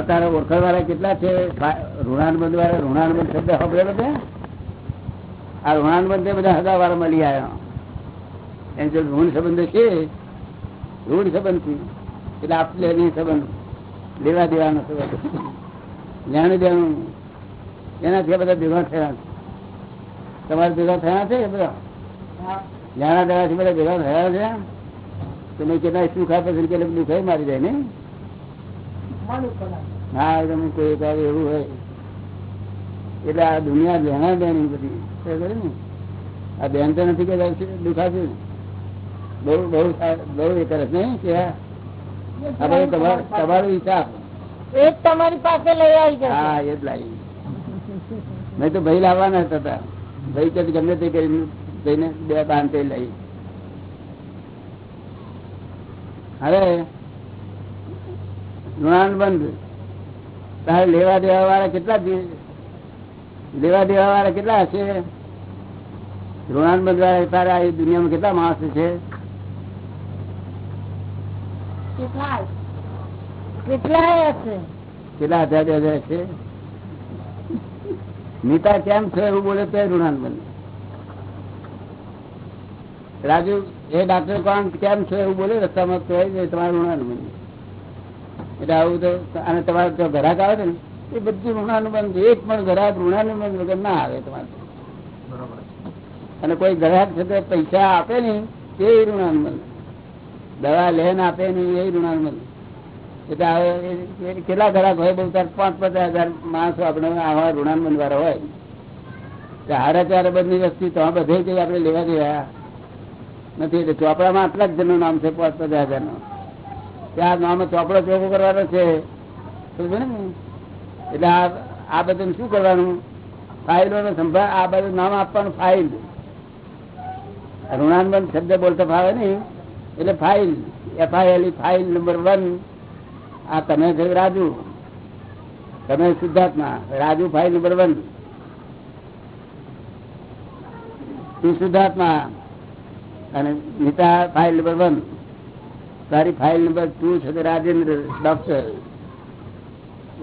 તારા ઓળખાણ વાળા કેટલા છે? ઋણાનબંધ વાળા, ઋણાનબંધ શબ્દ ખબર બધા આ ઋણાનબંધ બધા હજાર વાળા મળી આવ્યા. એમ જો ઋણ સંબંધ છે. ઋણ સંબંધ એટલે એટલે આપલે સંબંધ. લેવા દેવાનો સંબંધ. લેણું દેવાનું. એનાથી બધા ભેગા થયા. તમારે ભેગા થયા છે બધા? લેણા દેવાથી બધા ભેગા થયા છે. તમે કેટલા સુખ આપે છે કે દુખાઈ મારી જાય ને હા તમે કોઈ કાલે એવું હોય. એટલે આ દુનિયા લેણા દેણી બધી ને? આ બેન તો નથી કે દુખાશે. બહુ બહુ બહુ એ કરે નહીં? કે આ તમારો હિસાબ. એ તમારી પાસે લઈ આવી હા એ જ લાવી. મેં તો ભાઈ લાવવાના હતા. ભાઈ કે ગમે તે કરીને જઈને બે બાંધ લઈ. હવે ઋણાનુબંધ તારે લેવા દેવા વાળા કેટલા લેવા દેવા વાળા કેટલા હશે? ઋણાનુબંધ વાળા તારા આ દુનિયામાં કેટલા માણસ છે? કેટલા? હજાર બે હજાર છે? નીતા કેમ છે એવું બોલે તો ઋણાનુબંધ રાજુ એ ડાક્ટર કોણ? કેમ છે એવું બોલે રસ્તામાં તો તમારે ઋણાન ઋણાનુબંધ એટલે આવું તો અને તમારે જો ઘરાક આવે છે ને એ બધું ઋણાનુબંધ એક પણ ઘરાક ઋણાનુબંધ વગર ના આવે તમારે. અને કોઈ ગ્રાહક છે તે પૈસા આપે નહીં તે ઋણાનુબંધ. દવા લેન આપે નહીં એ ઋણાનુબંધ. એટલે હવે એ- એ કેટલા ઘરાક હોય? બહુ ત્યારે પાંચ પચાસ હજાર માણસો આપણે આવા ઋણાનુબંધ વાળા હોય. હાડા ચાર બધી વસ્તી તો આ બધે આપણે લેવા રહ્યા નથી એટલે ચોપડામાં આટલા જ જણનું નામ છે પાંચ પચાસ હજારનું ત્યાં નાનો ચોપડો ચોખ્ખો કરવાનો છે. ને એટલે આ આ બધું શું કરવાનું? ફાઇલો નો સંભાળ આ બધું નામ આપવાનું ફાઇલ ઋણાનબંધ શબ્દ બોલતા ફાવે નહીં એટલે file F I L file number one આ તમે છે રાજુ. તમે શુદ્ધાત્મા. રાજુ ફાઇલ નંબર વન તું શુદ્ધાત્મા. અને નીતા ફાઇલ નંબર વન તારી ફાઇલ નંબર ટુ છે રાજેન્દ્ર ડોક્ટર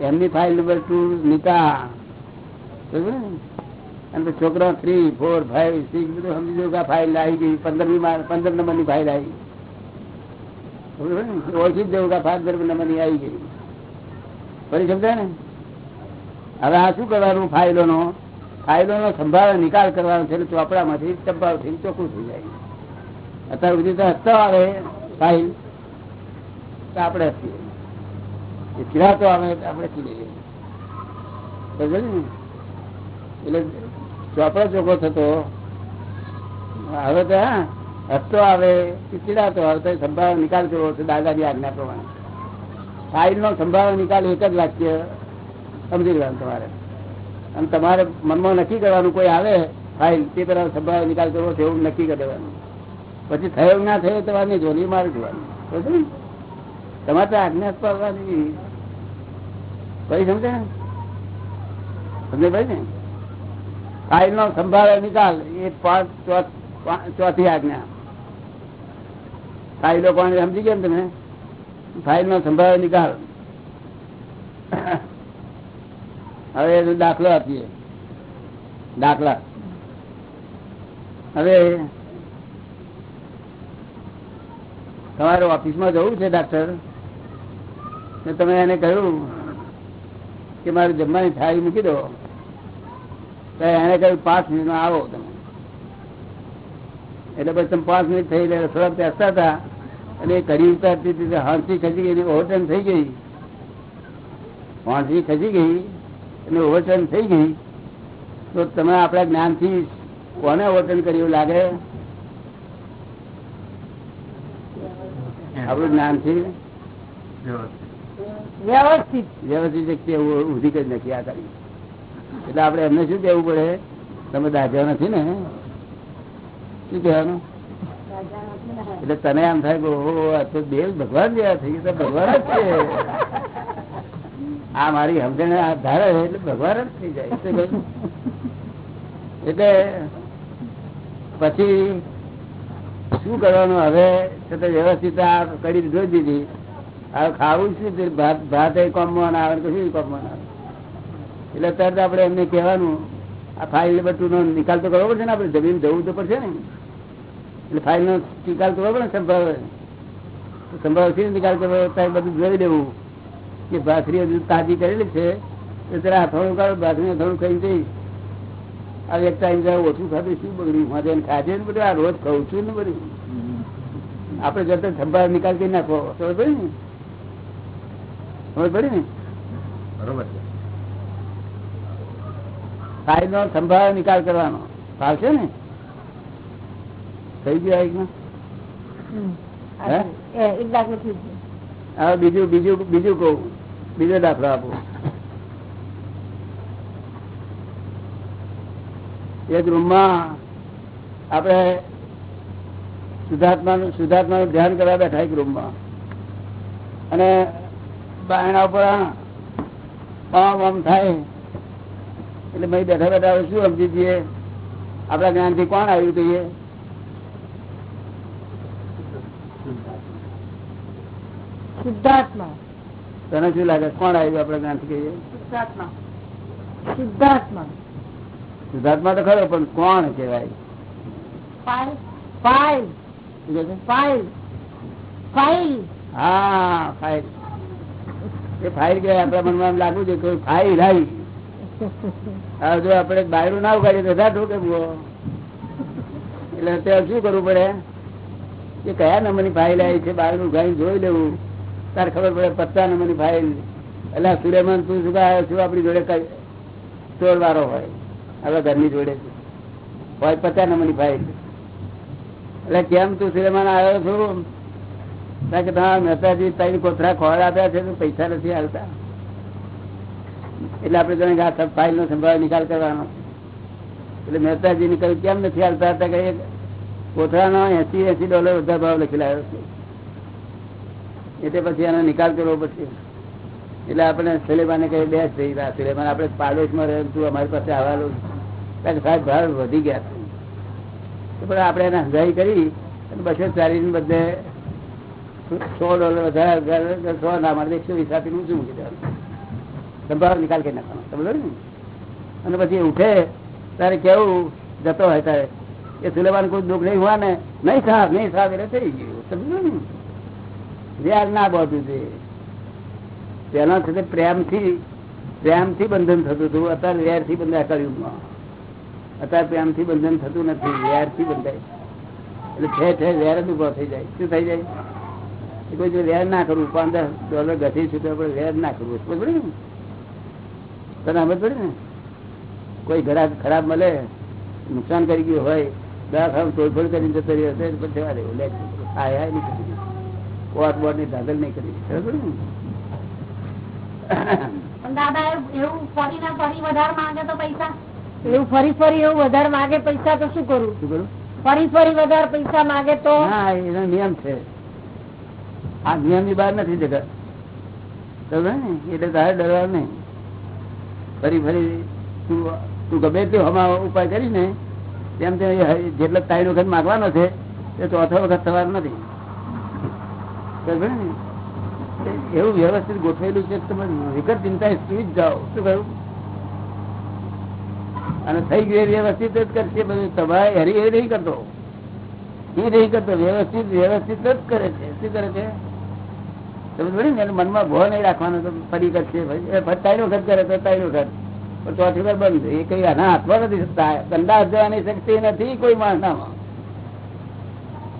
એમની ફાઇલ નંબર ટુ નીતા. અને છોકરા થ્રી ફોર ફાઈવ સિક્સ બધું સમજી જવું ફાઇલ આવી ગઈ, પંદરમી પંદર નંબરની ફાઇલ આવી? ઓળખી જવું કે પંદર નંબરની આવી ગઈ. ફરી સમજાય ને? હવે આ શું કરવાનું ફાઇલો નો ફાઇલો નો સંભાળ, નિકાલ કરવાનો છે ને ચોપડામાંથી ટપાવથી ચોખ્ખું થઈ જાય. અત્યાર સુધી તો હસ્તો આવે ફાઇલ તો આપણે હસીએ એ ચીરાતો આવે આપણે સમજે ને? એટલે ચોપડો ચોખ્ખો થતો. હવે તો, હા હસતો આવે ચીડાતો આવે તો સંભાળ નિકાલ કરવો છે દાદાજી આજ્ઞા પ્રમાણે. ફાઇલ નો સંભાળ નિકાલ એક જ વાક્ય સમજી લેવાનું તમારે. અને તમારે મનમાં નક્કી કરવાનું કોઈ આવે, ફાઇલ, તે પેલા સંભાળ નિકાલ કરવો છે એવું નક્કી કરી દેવાનું. પછી થયો ના થયો તમારે જોની મારી જોવાનું ને? તમારે આજ્ઞા પાડવાની. કઈ સમજે? ને સમજે ભાઈ ને? ફાઇલ નો સંભાળે નિકાલ. એ ચોથી આજ્ઞા. ફાઇલો કોણ સમજી ગયા તમે? ફાઇલ નો સંભાળે નિકાલ. હવે એનો દાખલો આપીએ. દાખલા. હવે તમારે ઓફિસમાં જવું છે, ડાક્ટર? ને તમે એને કહ્યું કે મારે જમવાની થાળી મૂકી દો. તો એને કહ્યું પાંચ મિનિટમાં આવો તમે. એટલે પછી તમે પાંચ મિનિટ થઈ ગયા થોડા બેસતા હતા અને એ કડી ઉતારતી હતી હાંસી ખસી ગઈ ઓવરટર્ન થઈ ગઈ. હાંસી ખસી ગઈ અને ઓવરટર્ન થઈ ગઈ. તો તમે આપણા જ્ઞાનથી કોને ઓવરટર્ન કર્યું લાગે? આપણું જ્ઞાનથી? વ્યવસ્થિત. વ્યવસ્થિત વ્યક્તિ એવું કરી નથી આ કરી એટલે આપડે એમને શું કેવું પડે? તમે દાજ્યા નથી ને? શું કહેવાનું? એટલે તને આમ થાય તો દેવ ભગવાન જેવા થઈ ગયા ભગવાન જ છે. આ મારી સમજણ ધારે એટલે ભગવાન જ થઈ જાય. એટલે પછી શું કરવાનું? હવે છતાં વ્યવસ્થિત આ કરી જોઈ દીધી. હવે ખાવું શું? છે? ભાત એ કોમમાં આવે ને કશું કોમમાં આવે? એટલે તરત આપણે એમને કહેવાનું આ ફાઇલ બધું નો નિકાલ તો કરવો પડશે ને આપણે? જમીન જવું તો પડશે ને? એટલે ફાઇલ નો નિકાલ કરવો પડે ને સંભાવ. સંભાવથી નિકાલ કરવો? ત્યારે બધું જોઈ લેવું. કે ભાખરી હજુ તાજી કરેલી છે તો ત્યારે હથોડું કાઢો ભાખરી થોડું ખાઈ જઈ આ એક ટાઈમ જાય ઓછું ખાધું શું બગડ્યું? મારે ખાધે ને બધું આ રોજ ખાઉં છું ને બધું. આપણે જતો સંભાવ નિકાલ કરી નાખો ખબર પડી ને? પડી ને? બરોબર છે. ફાઇલ નિકાલ કરવાનો. ફાવશે ને? થઈ ગયું આ બીજું બીજું બીજું કહું. બીજો દાખલો આપો. એક રૂમમાં આપણે શુદ્ધાત્માનું શુદ્ધાત્માનું ધ્યાન કરવા બેઠા એક રૂમમાં. અને બાયણા ઉપર આમ આમ થાય. એટલે ભાઈ બેઠા બેઠા શું સમજી જઈએ? આપણા જ્ઞાનથી કોણ આવ્યું જોઈએ શુદ્ધાત્મા. તને શું લાગે? કોણ આવ્યું આપણા જ્ઞાનથી કહીએ શુદ્ધાત્મા. શુદ્ધાત્મા. તો ખરો પણ કોણ કેવાય ફાઇલ. ફાઇલ. ફાઇલ. ફાઇલ. હા ફાઇલ. એ ફાઇલ કહેવાય આપણા મનમાં એમ લાગવું છે કે ફાઇલ આવી. જો આપણે બાયરું ના ઉગાડીએ તો ધા ઠોકે એટલે અત્યારે શું કરવું પડે? કે કયા નંબરની ફાઇલ આવી છે? બાયરું ઉગાડી જોઈ લેવું. તારે ખબર પડે પચાસ નંબરની ફાઇલ. એટલે સુરેમાન તું શું કાંઈ શું આપણી જોડે કઈ વાળો હોય? હવે ઘરની જોડે. હોય પચાસ નંબરની ફાઇલ. એટલે કેમ તું સુરેમાન આવ્યો છું? કે તમારા કોથરા ખોળ આપ્યા છે પૈસા નથી આવતા. એટલે આપણે જાણે ફાઇલ નો સંભાળ નિકાલ કરવાનો. એટલે મહેતાજી ને કહ્યું, કેમ નથી આવતા? હતા કે કોથરાનો એસી એસી ડોલર વધારે ભાવ લખી લાવ્યો છે. એટલે પછી એનો નિકાલ કરવો પડશે. એટલે આપણે સુલેમાને કહી બે થઈ રહ્યા સુલેમાન આપણે પાડોશમાં રહે તું, અમારી પાસે આવવાનું કારણ સાહેબ, ભાવ વધી ગયા છે. પણ આપણે એને હંગાઈ કરી અને બસો ચાલીને બધે સો ડોલર વધારે સો ના મળે એકસો વીસ આપીને ઊંચું મૂકી દેવાનું સંભાવ નિકાલ કરી નાખવાનો સમજો ને અને પછી ઉઠે તારે કેવું જતો હોય તારે એ સુલેમાન કોઈ દુઃખ નહીં હોવા ને નહીં સાહેબ નહીં સાહેબ એટલે થઈ ગયું સમજો ને વ્યાજ ના બધું છે પેલા સાથે પ્રેમથી પ્રેમથી બંધન થતું હતું. અત્યારે વેરથી બંધાય કળિયુગમાં અત્યારે પ્રેમથી બંધન થતું નથી વેરથી બંધાય. એટલે છે છે વેર જ ઊભો થઈ જાય. શું થઈ જાય? કોઈ જો વેર ના કરવું પંદર ડોલર ઘટી છૂટે આપણે વેર ના કરવું. સમજ પડે ને? તને સમજ પડે ને? કોઈ ઘરાક ખરાબ મળે નુકસાન કરી ગયું હોય દવાખાનું તોડફોડ કરીને જતો રહ્યો હશે પણ જવા દેવું. લે હાય હાય નહીં કરી કોટ બોટની ધાધલ નહીં કરી ખબર પડી ને? દાદા એવું- એવું ફરી ને ફરી વધારે માંગે તો પૈસા? એવું ફરી ફરી એવું વધારે માગે પૈસા તો શું કરું? શું કરું? ફરી ફરી વધારે પૈસા માગે તો? હા એનો નિયમ છે. આ નિયમની બહાર નથી જગત. એટલે તારે ડરવા નહીં. ફરી ફરી તું તું ગમે તે હમા ઉપાય કરીને તેમ તે જેટલો ત્રણ વખત માગવાનો છે તે ચોથો વખત થવાનો નથી. એવું વ્યવસ્થિત ગોઠવેલું છે તમે વિકટ ચિંતા સુઈ જ જાઓ. શું કહ્યું? અને થઈ ગયું વ્યવસ્થિત જ કરશે બધું તમારે હરી એ નહીં કરતો. એ નહીં કરતો. વ્યવસ્થિત વ્યવસ્થિત જ કરે છે. શું કરે છે? મનમાં ભો નહીં રાખવાનો તો ફરી કરશે ત્રણ વખત કરે તો ત્રણ વખત. પણ ચોથી વાર બંધ એ કઈ આના હાથમાં નથી શકતા જવાની શક્તિ નથી કોઈ માણસ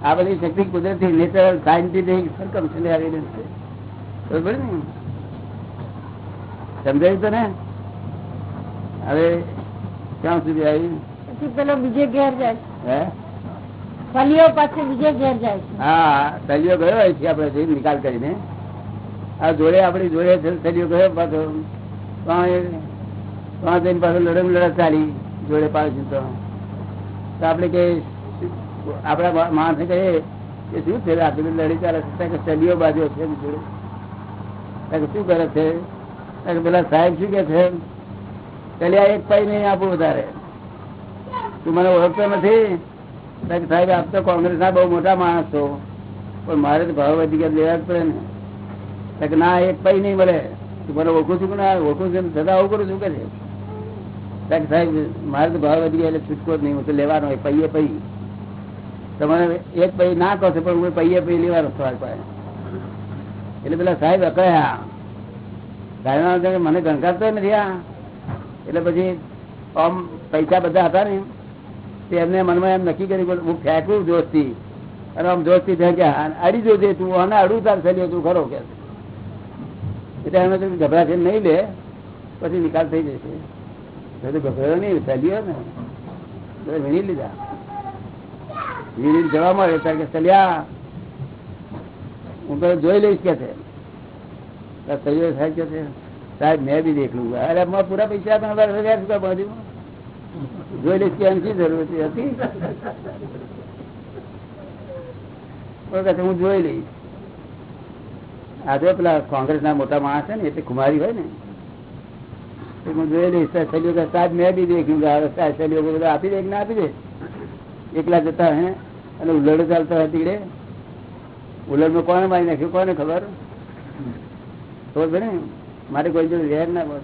આ બધી શક્તિ કુદરતી નેચરલ સાયન્ટિફિક સરકમ છે બરોબર ને? સમજાયું તો ને હવે ક્યાં સુધી આવી? પછી પેલો બીજે ઘેર જાય. હે? સલિયો પાછળ બીજે ઘેર જાય હા સળિયો ગયો હોય છે આપડે નિકાલ કરીને. આ જોડે આપડી જોડે સળિયો ગયો પાછો? ત્યાં જઈને પાછો લડમ લડત ચાલી, જોડે પાછું તો આપડે કે આપડા માણસે કહીએ કે શું છે આટલી લડી ચાલે છે? કે સળિયો બાજુ છે જોડે. શું કરે છે? પેલા સાહેબ શું કે છે? ચલ્યા એક પાઈ નહીં આપું વધારે. તું મને ઓળખતો નથી? સાહેબ, આપ તો કોંગ્રેસ ના બહુ મોટા માણસ છો. પણ મારે તો ભાવ વધી ગયા લેવા જ પડે ને. કે ના, એક પૈ નહીં મળે. તું મને ઓળખું છું કે ના? ઓળખું છું છતાં આવું કરું છું કે છે? સાહેબ, મારે તો ભાવ વધી ગયા એટલે છૂટકો જ નહીં. હું તો લેવાનો હોય પૈયે પૈ. તમારે એક પૈ ના કહો છો, પણ હું પૈયે પૈ લેવાનો તમારી પાસે. એટલે પેલા સાહેબ અકળ્યા. સાહેબ મને ગણકારતો નથી આ. એટલે પછી આમ પૈસા બધા હતા ને તે એમને મનમાં એમ નક્કી કર્યું હું ફેંકું દોસ્તી અને આમ દોસ્તી ફેંક્યા. અડી જોજે તું, અને અડું તાર થઈ તું, ખરો કે એટલે એમ કીધું ગભરા નહીં લે, પછી નિકાલ થઈ જશે. તો ગભરાયો નહીં, ચાલ્યો ને. વીણી લીધા. વીણી જવા મળે ત્યારે કે ચલ્યા હું તો જોઈ લઈશ કે છે. સહયોગ સાહેબ કે છે, સાહેબ, મેં બી દેખ લું અરે મારા પૂરા પૈસા આપે ને વ્યાજ ચૂકવા બાજુ જોઈ લઈશ કે એમ શી જરૂર હતી? હું જોઈ લઈશ. આજે પેલા કોંગ્રેસ ના મોટા માણસ છે ને એટલે કુમારી હોય ને. તો સૈયો કે સાહેબ મેં બી દેખ્યું કે આપી દે ના આપી દે? એકલા જતા હે, અને ઉલડો ચાલતો હોય તીડે. ઉલડમાં કોને મારી નાખ્યું, કોને ખબર? ખબર ને? મારે કોઈ જોડે રહેર ના બસ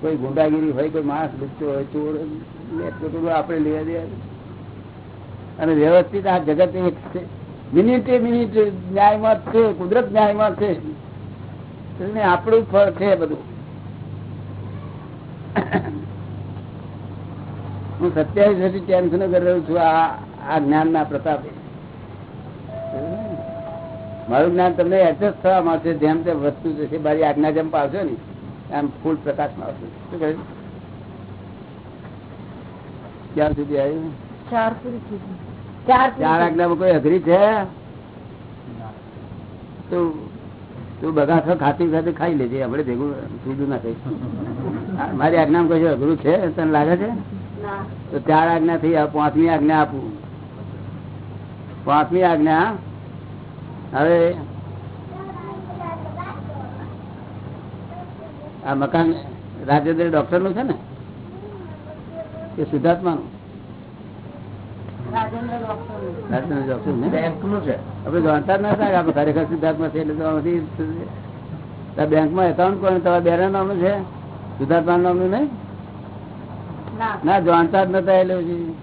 કોઈ ગુંડાગીરી હોય, કોઈ માણસ બચ્ચો હોય, ચોર આપણે લેવા દે અને વ્યવસ્થિત આ જગત એક છે. મિનિટે મિનિટ ન્યાયમાં છે, કુદરત ન્યાયમાં છે. આપણું ફળ છે બધું. હું સત્યાવીસ વર્ષથી ટેન્શન કરી રહ્યો છું, આ જ્ઞાન ના પ્રતાપે. મારું જ્ઞાન તમને એડજસ્ટ થવા મળશે જેમ તેમ વસ્તુ જશે. મારી આજ્ઞા જેમ પાવશો ને આમ ફૂલ પ્રકાશમાં આવશે શું કહ્યું? ક્યાં સુધી આવ્યું? ચાર ગઈ. ચાર. આજ્ઞામાં કોઈ અઘરી છે? તું તું બગાસો ખાતી ખાતી ખાઈ લેજે આપડે ભેગું સીધું ના થઈ. મારી આજ્ઞામાં કોઈ અઘરું છે? તને લાગે છે? તો ચાર આજ્ઞા થઈ પાંચમી આજ્ઞા આપું. પાંચમી આજ્ઞા હવે આ મકાન રાજેન્દ્ર ડોક્ટરનું છે ને? કે સિદ્ધાર્થમાં નું ને? ખરેખર સિદ્ધાર્થમાં છે એટલે એકાઉન્ટ કોણ તમારા બેના નામનું છે? સિદ્ધાર્થમા નામનું નહીં? ના. ના જાણતા જ નતા એટલે પછી.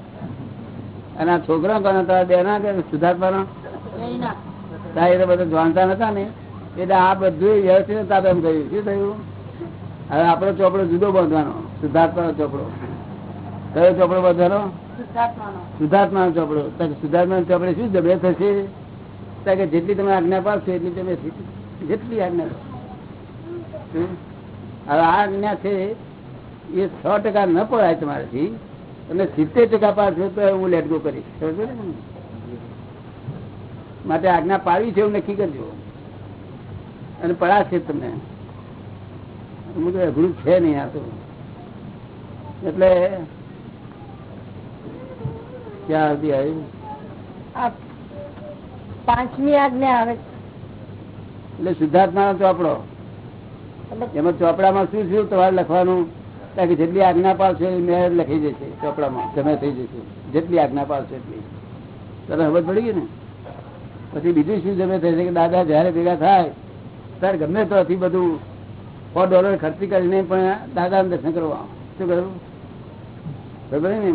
અને આ છોકરા કોના તમારા બેના કે સુધાર્થમાના એ તો બધા જાણતા નતા ને. એટલે આ બધું વ્યવસ્થિત એમ કહ્યું શું થયું? હવે આપણો ચોપડો જુદો બાંધવાનો. શુદ્ધાત્માનો ચોપડો. કયો ચોપડો બાંધવાનો? શુદ્ધાત્માનો ચોપડો. તો ચોપડે શું જબડે થશે? કે જેટલી તમે આજ્ઞા પાડશો એટલી તમે જેટલી આજ્ઞા હવે આ આજ્ઞા છે, એ સો ટકા ન પડાય તમારાથી, અને સિત્તેર ટકા પાડશો તો હું લેટગો કરીશ. માટે આજ્ઞા પાડવી છે એવું નક્કી કરજો. અને પડાશે તમને. અમુક અઘરું છે નહીં આ તો. એટલે ક્યાં સુધી આવ્યું પાંચમી આજ્ઞા આવે. એટલે શુદ્ધાત્મા ચોપડો એમાં ચોપડામાં શું શું તમારે લખવાનું? કે જેટલી આજ્ઞા પાડશો એ મેં લખી જશે ચોપડામાં જમે થઈ જશે. જેટલી આજ્ઞા પાડશો એટલી. તને ખબર પડી ગઈ ને? પછી બીજું શું જમે થશે કે દાદા જયારે ભેગા થાય ત્યારે ગમે તો હતી બધું સો ડોલર ખર્ચી કરીને પણ દાદા દર્શન કરવા શું કરું ખબર ને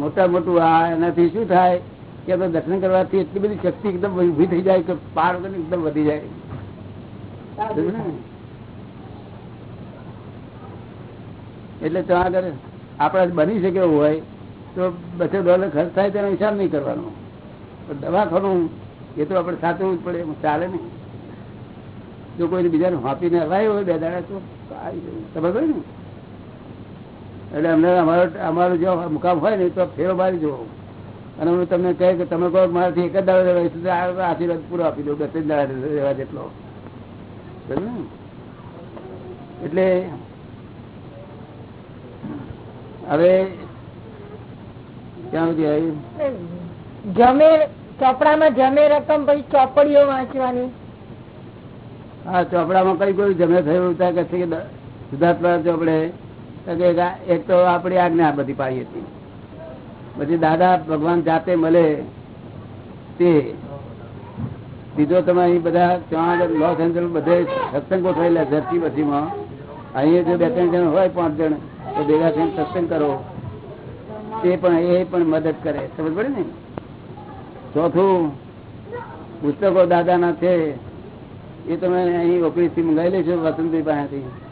મોટા મોટું આ એનાથી શું થાય કે આપણે દર્શન કરવાથી એટલી બધી શક્તિ એકદમ ઊભી થઈ જાય કે પાર વગર એકદમ વધી જાય. એટલે ત્યાં આગળ આપણે બની શકે હોય તો બસો ડોલર ખર્ચ થાય તેનો હિસાબ નહીં કરવાનો. પણ દવાખાનું એ તો આપણે સાચવવું જ પડે ચાલે નહીં. જો કોઈને બીજાને હાંપીને હવાય હોય, બે દાડા તો આવી જાય. ખબર હોય ને? એટલે અમને અમારો અમારો જો મુકામ હોય ને તો ફેરો મારી જવો. અને હું તમને કહે કે તમે કહો મારાથી એક જ દાડો રહેવાય આશીર્વાદ પૂરો આપી દઉં બે ત્રણ દાડા રહેવા જેટલો. એટલે હવે ક્યાં સુધી આવી? જમે ચોપડામાં જમે રકમ પછી ચોપડીઓ વાંચવાની. હા ચોપડામાં કઈ કોઈ જમે થયું? કે દ- ચોપડે એક તો આપણી આજ્ઞા બધી પાડી હતી. પછી દાદા ભગવાન જાતે મળે તે. બીજો તમે અહીં બધા ત્યાં લોસ એન્જલ બધે સત્સંગો થયેલા ધરતી બધીમાં. અહીંયા જો બે ત્રણ જણ હોય, પાંચ જણ, તો ભેગા થઈને સત્સંગ કરો. તે પણ, એ પણ મદદ કરે. સમજ પડે ને? ચોથું, પુસ્તકો દાદાના છે. એ તમે અહીં ઓગણીસથી મંગાવી લેશો વસંતભાઈ પાસેથી.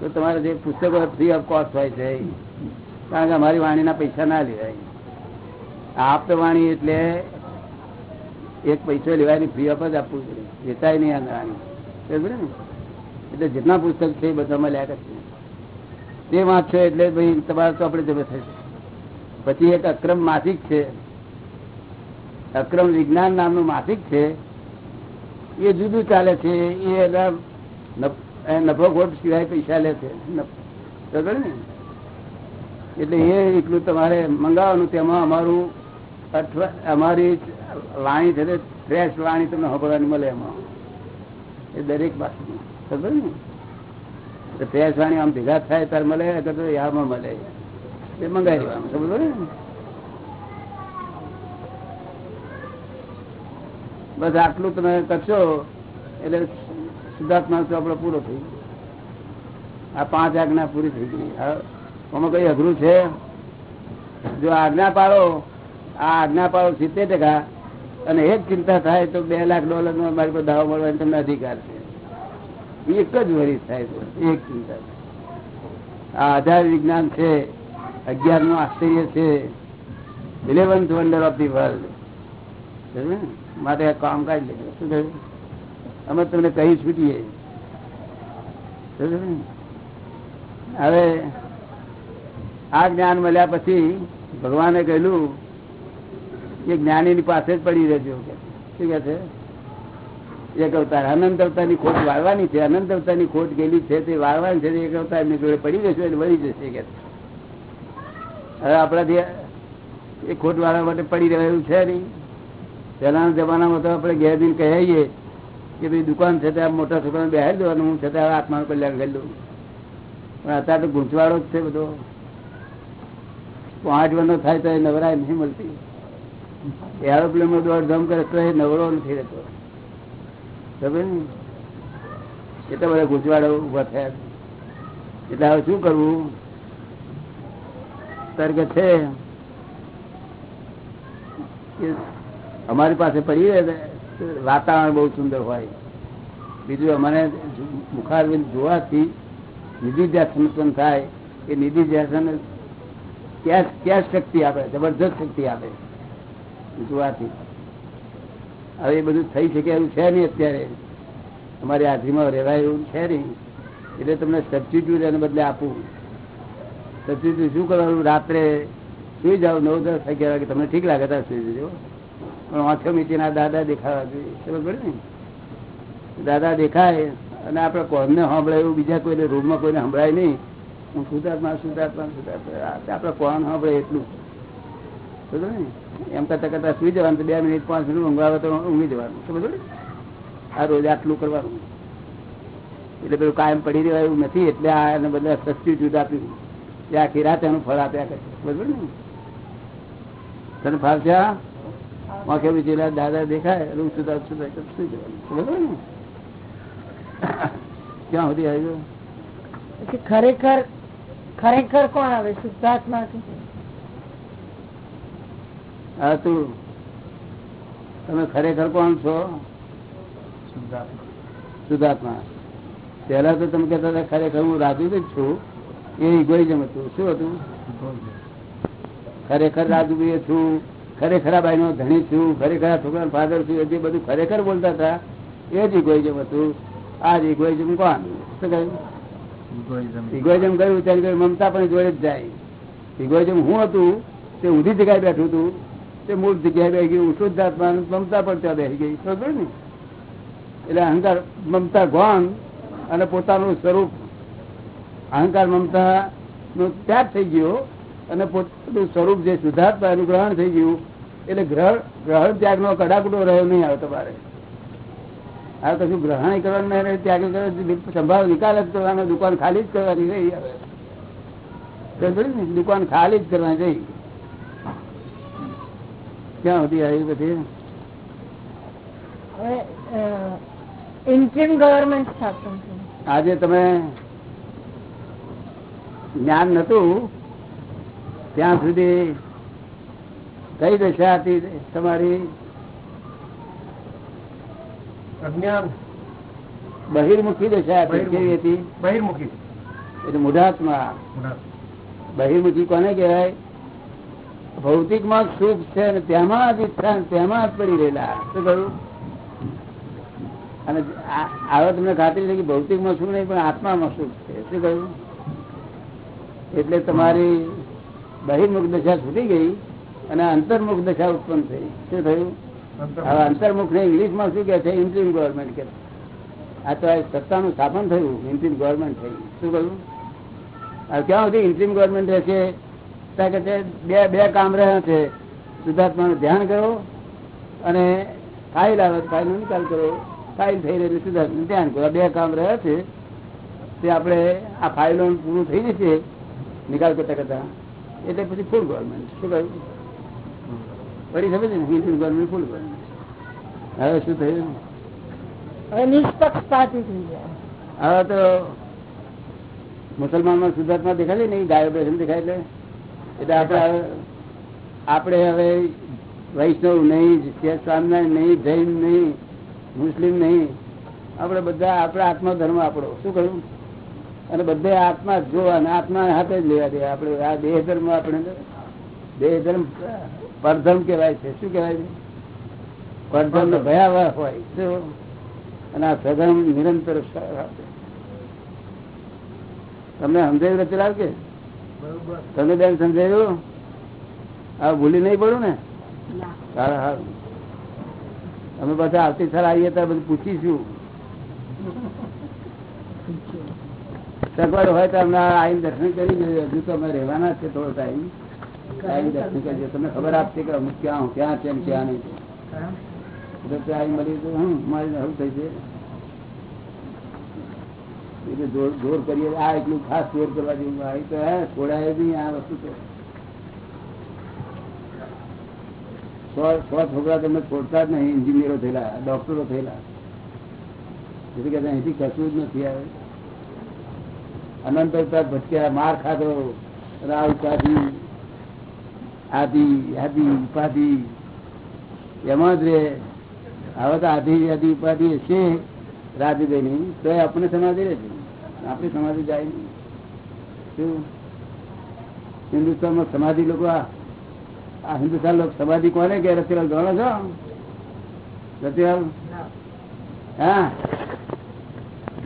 તો તમારે જે પુસ્તકો ફ્રી ઓફ કોસ્ટ હોય છે, કારણ કે અમારી વાણીના પૈસા ના લેવાય. આપ વાણી એટલે એક પૈસો લેવાની ફ્રી ઓફ જ આપવું પડે. વેચાય નહીં આ વાણી. ને? એટલે જેટલા પુસ્તક છે એ બધામાં લાયક છે. તે વાંચશો એટલે ભાઈ તમારે તો આપણે જમે થશે. પછી એક અક્રમ માસિક છે. અક્રમ વિજ્ઞાન નામનું માસિક છે. એ જુદું ચાલે છે. એ નફો ખોટ સિવાય પૈસા લે છે. એટલે એ એટલું તમારે મંગાવવાનું, તેમાં અમારું અઠવા, અમારી વાણી છે ફ્રેશ વાણી તમને સાંભળવાની મળે એમાં. એ દરેક બાજુ ખબર ને? ફ્રેશ વાણી આમ ભેગા થાય ત્યારે મળે, અગર તો યામાં મળે. એ મંગાવી લેવાનું સમજ ને? બસ આટલું તમે કરશો, એટલે શુદ્ધાત્મા આપણો પૂરો થઈ આ પાંચ આજ્ઞા પૂરી થઈ ગઈ. આમાં કઈ અઘરું છે? જો આજ્ઞા પાડો, આ આજ્ઞા પાડો સિત્તેર ટકા અને એક ચિંતા થાય તો બે લાખ ડોલર નો મારી પર દાવો મળવાનો તમને અધિકાર છે. એક જ વરી થાય એક ચિંતા આ આધાર વિજ્ઞાન છે અગિયારનું આશ્ચર્ય છે. Eleventh wonder of the world માટે કામકાજ લેજો શું થયું? અમે તમને કહી છૂટીએ. હવે આ જ્ઞાન મળ્યા પછી ભગવાને કહેલું કે જ્ઞાનીની પાસે જ પડી રહેજો. શું કે છે? એક અવતાર. અનંત અવતારની ખોટ વાળવાની છે. અનંત અવતારની ખોટ ગયેલી છે તે વાળવાની છે. એક અવતાર એમની જોડે પડી રહેશે એટલે વળી જશે કે હવે આપણાથી એ ખોટ વાળવા માટે પડી રહેલું છે નહીં. પહેલાના જમાનામાં તો આપણે જઈને કહીએ કે ભાઈ દુકાન છે ત્યાં મોટા છોકરાને બેહાડી દેવાનું, હું છતાં આત્માનું કલ્યાણ કરી દઉં પણ અત્યારે તો ગૂંચવાડો જ છે બધો. પાંચ વર્ષનો થાય તો એ નવરાય નહીં મળતી. એરોપ્લેનમાં દોડધામ કરે તો એ નવરો નથી રહેતો. સમજે ને? એટલા બધા ગૂંચવાડો ઊભા થયા. એટલે હવે શું કરવું? તર્ક છે અમારી પાસે પડી રહે વાતાવરણ બહુ સુંદર હોય. બીજું અમારે મુખારબિંદ જોવાથી નિધિ ધ્યાસન થાય, એ નિધિ ધ્યાસન ક્યાં ક્યાં શક્તિ આપે, જબરજસ્ત શક્તિ આપે જોવાથી. હવે એ બધું થઈ શકે એવું છે નહીં અત્યારે. અમારી હાજરીમાં રહેવાય એવું છે નહીં. એટલે તમને સબસ્ટિટ્યુટ એને બદલે આપવું સબસ્ટિટ્યુટ શું કરવાનું? રાત્રે સુઈ જાવ નવ દસ અગિયાર વાગે. તમને ઠીક લાગે ત્યાં સુઈ જજો. પણ વાંચો મીચીના દાદા દેખાવા જોઈએ. ખબર પડે દાદા દેખાય અને આપણે કોઈને સાંભળાય એવું બીજા કોઈને રૂમમાં કોઈને સંભળાય નહીં. હું સુધાર્થમાં સુધાર્થમાં સુધાર્થ આપણે કોણ સાંભળે એટલું? સમજો ને? એમ કરતા કરતા સુઈ જવાનું બે મિનિટ, પાંચ મિનિટ ઊંઘાવે તો ઊંઘી જવાનું. સમજો ને આ રોજ આટલું કરવાનું. એટલે પેલું કાયમ પડી રહેવાય એવું નથી, એટલે આ એને સસ્તી સબસ્ટિટ્યુટ આપ્યું એ આખી રાત એનું ફળ આપ્યા કરે. બરોબર ને? તને ફાવશે વાંખે બીજી દાદા દેખાય રૂમ સુધા સુધા સુઈ જવાનું. ક્યાં સુધી આવી ગયો? ખરેખર ખરેખર કોણ આવે? શુદ્ધાત્મા હા તું. તમે ખરેખર કોણ છો? શુદ્ધાત્મા પહેલા તો તમે કહેતા હતા ખરેખર હું રાજુ જ છું. એ ઇગોઇઝમ હતું. શું હતું? ખરેખર રાજુ છું. ખરેખર આ બાઈ નો ધણી છું ખરેખર આ ફાધર છું એ જે બધું ખરેખર બોલતા હતા એ જ ઇગોઇઝમ હતું. આ જ ઇગોઇઝમ કોણ? શું કહ્યું ઇગોઇઝમ કહ્યું ત્યારે કહ્યું મમતા પણ જોડે જ જાય. ઇગોઇઝમ હું હતું? તે ઊંધી જગ્યાએ બેઠું હતું. તે મૂળ જગ્યાએ બેસી ગયું. શુદ્ધાત્મા મમતા પણ ત્યાં બેસી ગઈ. ખબર ને? એટલે અહંકાર મમતા ગોન અને પોતાનું સ્વરૂપ. અહંકાર મમતા નો ત્યાગ થઈ ગયો. અને પોતાનું સ્વરૂપ જે શુદ્ધાત્મા એનું ગ્રહણ થઈ ગયું એટલે ગ્રહણ ગ્રહણ ત્યાગ નો કડાકુટો રહ્યો નહીં આવે તમારે. આ કશું ગ્રહણ કરવાનું નહીં ત્યાગ કરવાનું સંભાવ નિકાલ જ કરવાનો દુકાન ખાલી જ કરવાની રહી આવે ને? દુકાન ખાલી જ કરવાની રહી ક્યાં સુધી આવી બધી? ઇન્ટ્રીમ ગવર્મેન્ટ સ્થાપન આજે તમે જ્ઞાન નતું ત્યાં સુધી કઈ દશા હતી તમારી? અજ્ઞાન. બહિર્મુખી દશા કેવી હતી? બહિર્મુખી. એટલે મુઢાત્મા. બહિર્મુખી કોને કહેવાય? ભૌતિકમાં સુખ છે અને તેમાં જ ઈચ્છા તેમાં જ પડી રહેલા. શું કહ્યું? અને આવે આવો તમને ખાતરી છે કે ભૌતિકમાં સુખ નહીં પણ આત્મામાં સુખ છે. શું કહ્યું? એટલે તમારી બહિર્મુખ દશા છૂટી ગઈ અને અંતર્મુખ દશા ઉત્પન્ન થઈ. શું થયું? હવે અંતર્મુખ ને ઇંગ્લિશમાં શું કે છે? ઇન્ટ્રીમ ગવર્મેન્ટ કે આ તો આ સત્તાનું સ્થાપન થયું ઇન્ટ્રીમ ગવર્મેન્ટ થઈ. શું કહ્યું? હવે ક્યાં સુધી ઇન્ટ્રીમ ગવર્મેન્ટ રહેશે? કે છે બે બે કામ રહ્યા છે. શુદ્ધાત્માનું ધ્યાન કરો અને ફાઇલ આવે ફાઇલનો નિકાલ કરો. ફાઇલ થઈ રહેલી શુદ્ધાત્માનું ધ્યાન કરો. બે કામ રહ્યા છે. તે આપણે આ ફાઇલો પૂરું થઈ જશે. નિકાલ કરતા કરતા. એટલે પછી ફૂલ ગવર્મેન્ટ શું કહ્યું? ફરી સમજ ને? ઇન્ટ્રીમ ગવર્મેન્ટ ફૂલ ગવર્મેન્ટ હવે શું થયું? હવે નિષ્પક્ષપાતી થઈ હવે તો મુસલમાનમાં દેખાય છે ગાયો બેસન દેખાય એટલે. એટલે આપણે આપણે હવે વૈષ્ણવ નહીં સ્વામિનારાયણ નહીં જૈન નહીં મુસ્લિમ નહીં. આપણે બધા આપણા આત્મા ધર્મ આપણો. શું કહ્યું? અને બધે આત્મા જ જોવા અને આત્મા હાથે જ લેવા દે. આપણે આ દેહ ધર્મ આપણે દેહ ધર્મ પરધર્મ કહેવાય છે. શું કહેવાય છે? પરધર્મ ભયાવહ હોય. શું અને આ સધર્મ નિરંતર તમને સમજાયું રચેલાલ કે? તમે બેન સમજાયું? આ ભૂલી નહીં પડું ને? સારા સારું. અમે બધા આવતી સાલ આવીએ ત્યારે બધું પૂછીશું. સગવડ હોય તો અમને આવીને દર્શન કરી જોઈએ હજુ તો અમે રહેવાના છે થોડો ટાઈમ આવીને દર્શન કરજો તમને ખબર આપશે કે અમુક ક્યાં ક્યાં છે ક્યાં નહીં તો ત્યાં મળી તો હું મારી હવું થઈ છે એટલે જોર જોર કરીએ. આ એટલું ખાસ જોર કરવા જેવું આવી તો હે છોડાય નહીં આ વસ્તુ તો. સો છોકરા તમે છોડતા જ નહીં. એન્જિનિયરો થયેલા ડોક્ટરો થયેલા. એટલે કે અહીંથી કશું જ નથી આવે. અનંત અવતાર ભટક્યા માર ખાધો રાવ ઉપાધિ આદિ આદિ ઉપાધિ. એમાં જ રે. હવે તો આધિ આદિ ઉપાધિ છે રાજુભાઈ તો એ આપણે સમાધિ રહેશે આપણી સમાધિ જાય નહીં. શું? હિન્દુસ્તાનમાં સમાધિ લોકો આ આ હિન્દુસ્તાન લોકો સમાધિ કોને કે રસીલાલ ગણો છો? રસીલાલ હા?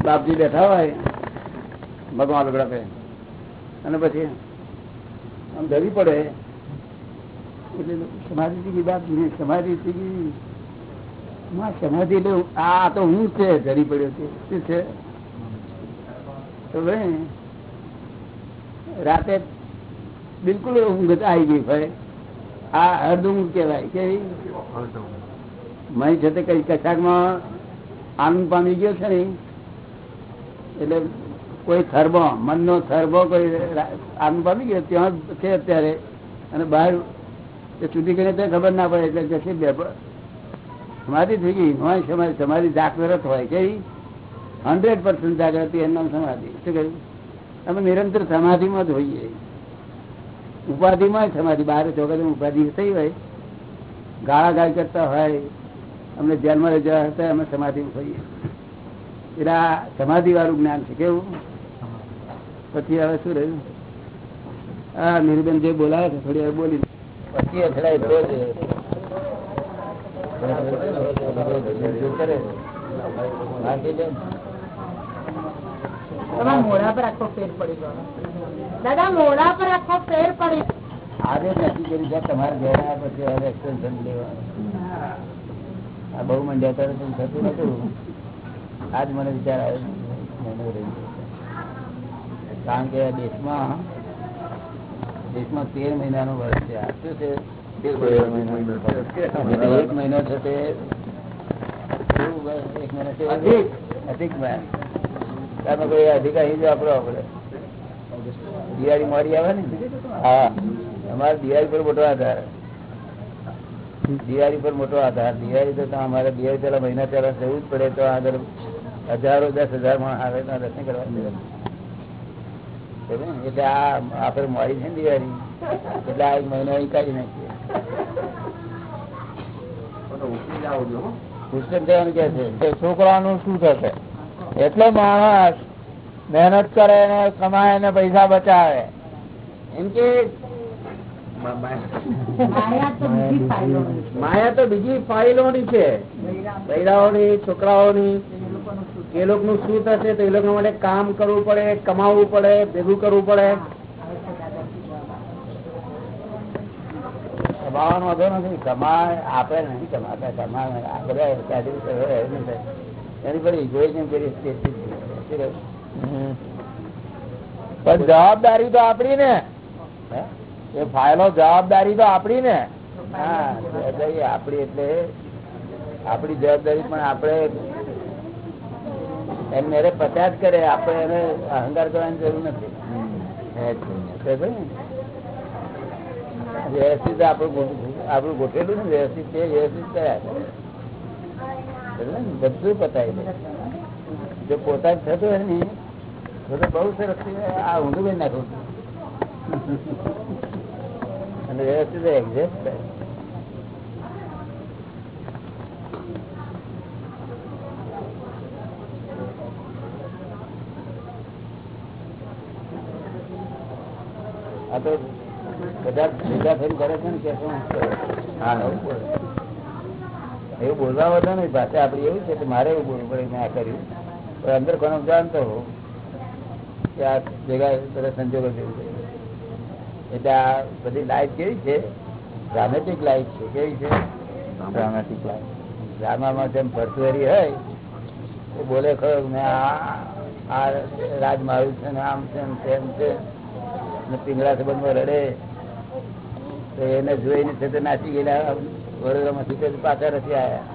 બાપજી બેઠા હોય. ભગવાન લગડા પે અને પછી આમ ધરી પડે, એટલે સમાધિ થી ગઈ બાપજી સમાધિ સમાધિ એટલે આ તો હું છે, ધરી પડ્યો છે. શું છે? તો ભાઈ રાતે બિલકુલ ઊંઘ આવી ગઈ ભાઈ. આ અર્ધ ઊંઘ કહેવાય, કેવી? મય છે તે કઈ કશાકમાં આનંદ પામી ગયો છે ને? એટલે કોઈ થરબો મનનો થરબો કોઈ આમ પામી ગયો, ત્યાં છે અત્યારે. અને બહાર ચૂંટી કરીને ત્યાં ખબર ના પડે એટલે છે બે સમાધિ થઈ ગઈ. હોય સમાધિ સમાધિ જાગૃત હોય. કઈ હંડ્રેડ પર્સન્ટ જાગૃતિ એમના સમાધિ. શું કહ્યું? અમે નિરંતર સમાધિમાં જ હોઈએ. ઉપાધિમાં સમાધિ. બહાર ચોકડી ઉપાધિ થઈ હોય. ગાળા ગાળ કરતા હોય. અમને જેલમાં જવા હતા અમે સમાધિમાં હોઈએ. એટલે આ સમાધિ વાળું જ્ઞાન છે. કેવું? પછી હવે શું રહ્યું? હા નિર્બેન જે બોલાવે છે થોડી વાર બોલી પછી અથડાય તો જ તમારા પર આખો ફેર પડી ગયો. દાદા મોઢા પર આખો ફેર પડી આજે નક્કી કર્યું છે તમારે ઘેર આવ્યા પછી હવે એક્સટેન્શન લેવાનું. આ બહુ મંડ્યા ત્યારે થતું નતું. આજ મને વિચાર આવ્યો. કારણ કે દેશમાં દેશમાં તેર મહિનાનો વર્ષ છે. આ શું છે? એક મહિનો છે તે એક મહિનો છે અધિક. અધિક મહિના. કોઈ અધિકારી જો દિવાળી મોડી આવે ને? હા. અમારે દિવાળી પર મોટો આધાર. દિવાળી પર મોટો આધાર. દિવાળી તો અમારે દિવાળી પેલા મહિના પહેલા જવું જ પડે. તો આગળ હજારો દસ હજારમાં આવે દર્શન કરવા. એટલે આ આપડે મળી છે ને દિવાળી? એટલે આ એક મહિનો કાઢી નાખીએ. પુસ્તક જવાનું કે છે? છોકરાનું શું થશે? એટલે માણસ મહેનત કરે ને કમાય ને પૈસા બચાવે. એમ કે? માયા તો બીજી ફાઇલો ની માયા તો બીજી ફાઇલોની છે. બૈરાઓની છોકરાઓની. એ લોકોનું શું થશે તો એ લોકો માટે કામ કરવું પડે, કમાવવું પડે, ભેગું કરવું પડે. કમાવાનો વધુ નથી. કમાય, આપણે નહીં કમાતા. થાય. એની પર ઇગોઇઝમ કરી? પણ જવાબદારી તો આપડી ને. એ ફાયલો જવાબદારી તો આપડી ને. હા આપડી એટલે આપડી જવાબદારી પણ આપણે એમને એને પચાસ કરે આપણે એને અહંકાર કરવાની જરૂર નથી. વ્યવસ્થિત આપણું આપણું ગોઠવેલું ને વ્યવસ્થિત છે વ્યવસ્થિત કર્યા? બધું પતાવી દે. જો પોતા જ થતું હોય ને તો તો બહુ સરસ આ ઊંધું કરી નાખું. અને વ્યવસ્થિત એક્ઝેક્ટ થાય. આ તો બધા ભેગા થઈને કરે છે ને કે શું હા. એવું બોલે. એવું બોલવા વધો ને ભાષા આપડી એવું છે કે મારે એવું બોલવું પડે મેં આ કર્યું. પણ અંદર કોનો જાણતો હોઉં કે આ ભેગા બધા સંજોગો જેવું છે. એટલે આ બધી લાઈફ કેવી છે? ડ્રામેટિક લાઈફ છે. કેવી છે? Dramatic life. ડ્રામામાં જેમ ભરતુરી હોય એ બોલે ખરો મેં આ આ રાજ મારું છે ને આમ છે ને તેમ છે. પિંગળા સંબંધમાં રડે. તો એને જોઈને છે નાચી ગયેલા. પાછા નથી આવ્યા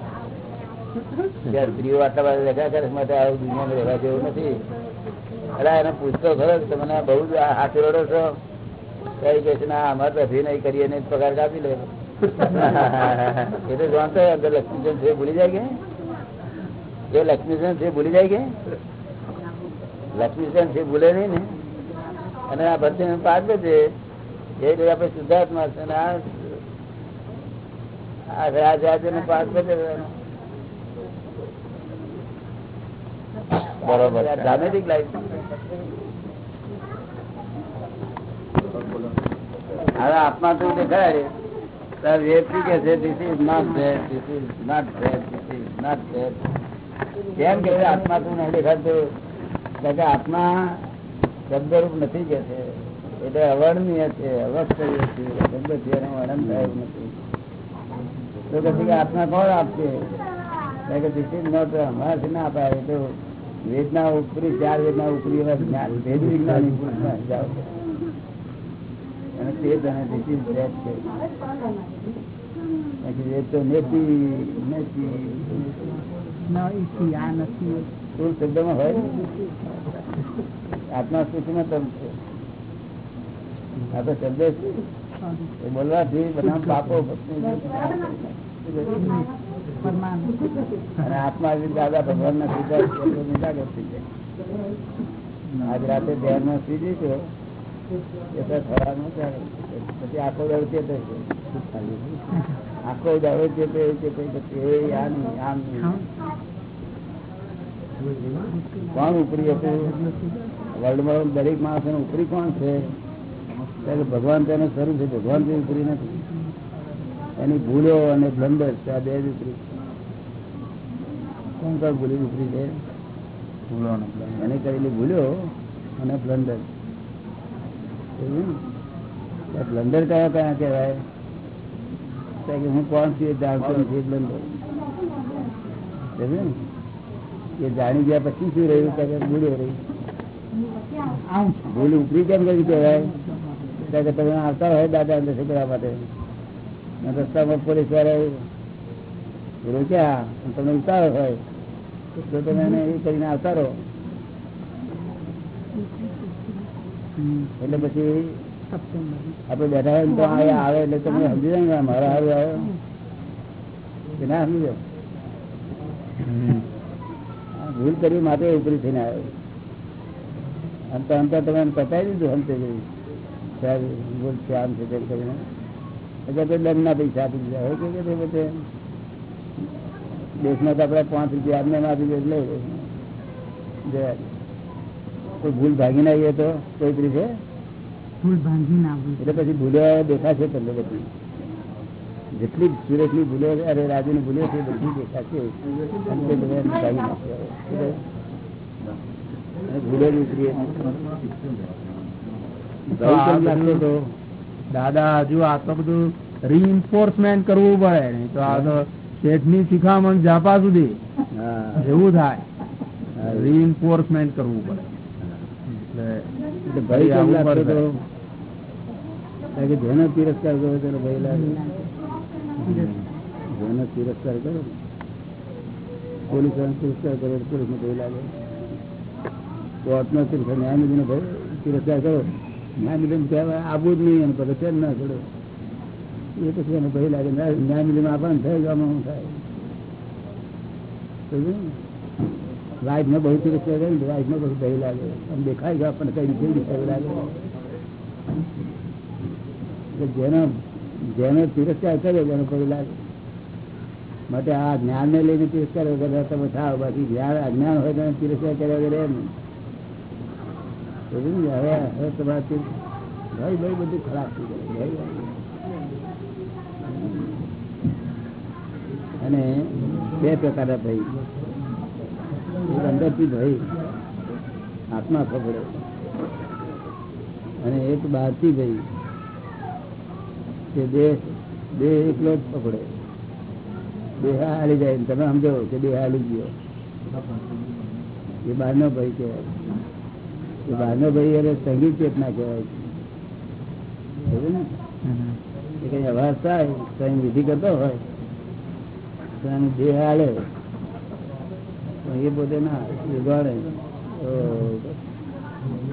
એને પૂછતો ખરો તમને તમે બહુ જ રડો છો. કઈ કહે છે, ના, અમારે તો અભિનય કરીએ પગાર કાપી લે. એ તો જાણતો અંદર લક્ષ્મીચંદ છે, ભૂલી જાય કે? એ લક્ષ્મીચંદ છે, ભૂલી જાય કે? લક્ષ્મીચંદ છે, ભૂલે નહીં ને? અને આ ભરતી પાત્ર છે એ રીતે આપણે શુદ્ધાત્મા છે અને આ રાજ્યનું પાત્ર બરોબર છે. ડ્રામેટિક લાઈફ હવે આત્મા દેખાય વ્યક્તિ કે છે there. કેમ કે આત્મા તું નહીં આત્મા શબ્દરૂપ નથી કે છે. એટલે અવર્ણનીય છે અવસ્તરીય છે. શબ્દ છે એનું વર્ણન થયું નથી. તો પછી આત્મા કોણ આપશે? અમારાથી ના અપાય. તો વેદના ઉપરી ચાર વેદના ઉપરી એવા જ્ઞાન ભેદ વિજ્ઞાની પુરુષમાં જાઓ. અને તે તને that છે. બાકી વેદ તો નથી નથી. શબ્દમાં હોય? આત્મા સૂક્ષ્મ તમ છે. આ તો શબ્દ છે. બોલવાથી બધા પાપો અને આત્મા દાદા ભગવાન ના સીધા નિરાગર થઈ જાય. આજ રાતે ધ્યાનમાં થવાનું ત્યારે પછી આખો દાડો છે આખો દાડો ચેતે પછી એ આ આમ કોણ ઉપરી હતું? વર્લ્ડમાં દરેક માણસ ઉપરી કોણ છે? ત્યારે ભગવાન તેને સ્વરૂપ છે ભગવાન તે ઉપરી નથી. એની ભૂલો અને બ્લન્ડર છે આ બે જ ઉપરી. કોણ કોણ ભૂલી ઉપરી છે. એને કરેલી ભૂલો અને બ્લન્ડર બ્લન્ડર કયા કયા કહેવાય? કે હું કોણ છું એ જાણતો નથી બ્લન્ડર એ જાણી ગયા પછી શું રહ્યું? કે ભૂલો રહી. ભૂલ ઉપરી કેમ કરી કહેવાય? તમે આવતા હોય દાદા અંદર છોકરા માટે. રસ્તામાં પોલીસવાળા રોક્યા તમને ઉતારો હોય. તો તમે એને એ કરીને આવતા રહો. એટલે પછી આપડે બેઠા હોય તો આવે એટલે તમે સમજી જાય ને મારા હારું આવ્યો કે ના સમજો ભૂલ કરી માટે ઉપરી થઈને આવ્યો. અંત અંત તમે એને પતાવી દીધું અંતે ભૂલ છે આમ છે તેમ કરીને. એટલે તો દંડના પૈસા આપી દીધા. હોય કે તે બધે? દેશમાં તો આપણે પાંચ રૂપિયા આમને આપી દે એટલે કોઈ ભૂલ ભાગી ના આવીએ તો કોઈ રીતે ભૂલ ભાંગી ના એટલે પછી ભૂલો દેખાશે તમને બધી. જેટલી સુરેશની ભૂલો અરે રાજુની ભૂલો છે બધી દેખાશે. ભાગી નાખશે. અને ભૂલો જ ઉતરી તો? દાદા હજુ આ તો બધું રીઇન્ફોર્સમેન્ટ કરવું પડે. નહીં તો આ તો શેઠની શિખામણ જાપા સુધી એવું થાય. રીઇન્ફોર્સમેન્ટ કરવું પડે. જેનો તિરસ્કાર કરો તેનો ભય લાગે. જેનો તિરસ્કાર કરો પોલીસ તિરસ્કાર કરો પોલીસ પોલીસનો ભય લાગે. કોર્ટનો તિરસ્કાર ન્યાયમૂર્તિનો તિરસ્કાર કરો. ન્યાયમૂર્તિ આવવું જ નહીં અને કેમ ના કરો. એ પછી એને ભય લાગે ન્યાયમૂર્તિમાં આપવાનું થાય કે આમાં થાય? લાઈફમાં બહુ તિરસ્કાર કરે ને લાઈફમાં બહુ ભય લાગે. આમ દેખાય ગયો આપણને કઈ રીતે દેખાય લાગે. જેનો જેનો તિરસ્કાર કરે તેનો ભય લાગે. માટે આ જ્ઞાન ને લઈને તિરસ્કાર વગર તમે થાવ બાકી જ્ઞાન, અજ્ઞાન હોય તો તિરસ્કાર કર્યા વગર એમ સમજ્યું ને? હવે હવે તમારે ભય ભય બધું ખરાબ. અને બે પ્રકારના ભાઈ. અંદરથી ભાઈ, આત્મા ખબડે અને એક બહારથી ભય કે એકલો જ પકડે. દેહ હાલી જાય. તમે સમજો કે દેહ હાલી ગયો. એ બહારનો ભય કહેવાય. બહારનો ભય એટલે સંગીત ચેતના કહેવાય ને? કઈ અવાજ થાય કઈ વિધિ કરતો હોય તો એનો દેહ હાલે એ પોતે ના એ તો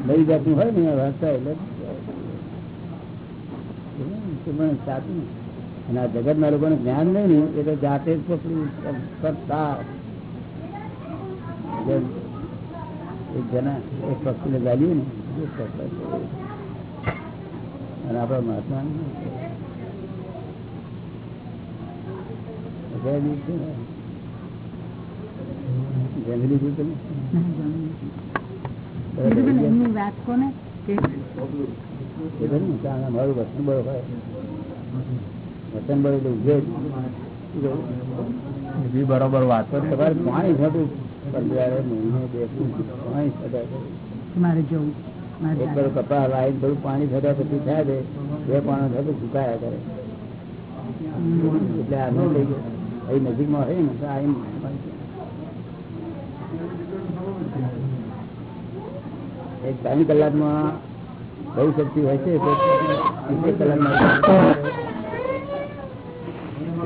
બધી જાતનું હોય ને અવાજ થાય એટલે સાચું. અને આ જગત ના લોકોને જ્ઞાન નહીં ને એ જાતે જ પકડી કરતા ને એક એક પક્ષીને ને છે. અને આપણા મહાત્મા જંગલી છે ને. જંગલી છે તમે વાત કોને મારું એ ખરું ને, કારણ કે બળ હોય. વતન બળ એટલે બરોબર વાત તમારે પાણી થતું પંદર મહિને મારે જવું. એક બાર કપા લાઈન થોડું પાણી થતા પછી થાય છે. બે પાણી થતું સુકાયા કરે. એટલે આનું લઈ ગયો અહીં નજીકમાં હોય ને તો આવીને એક ત્રણ કલાકમાં બહુ શક્તિ હોય છે. તો કલાકમાં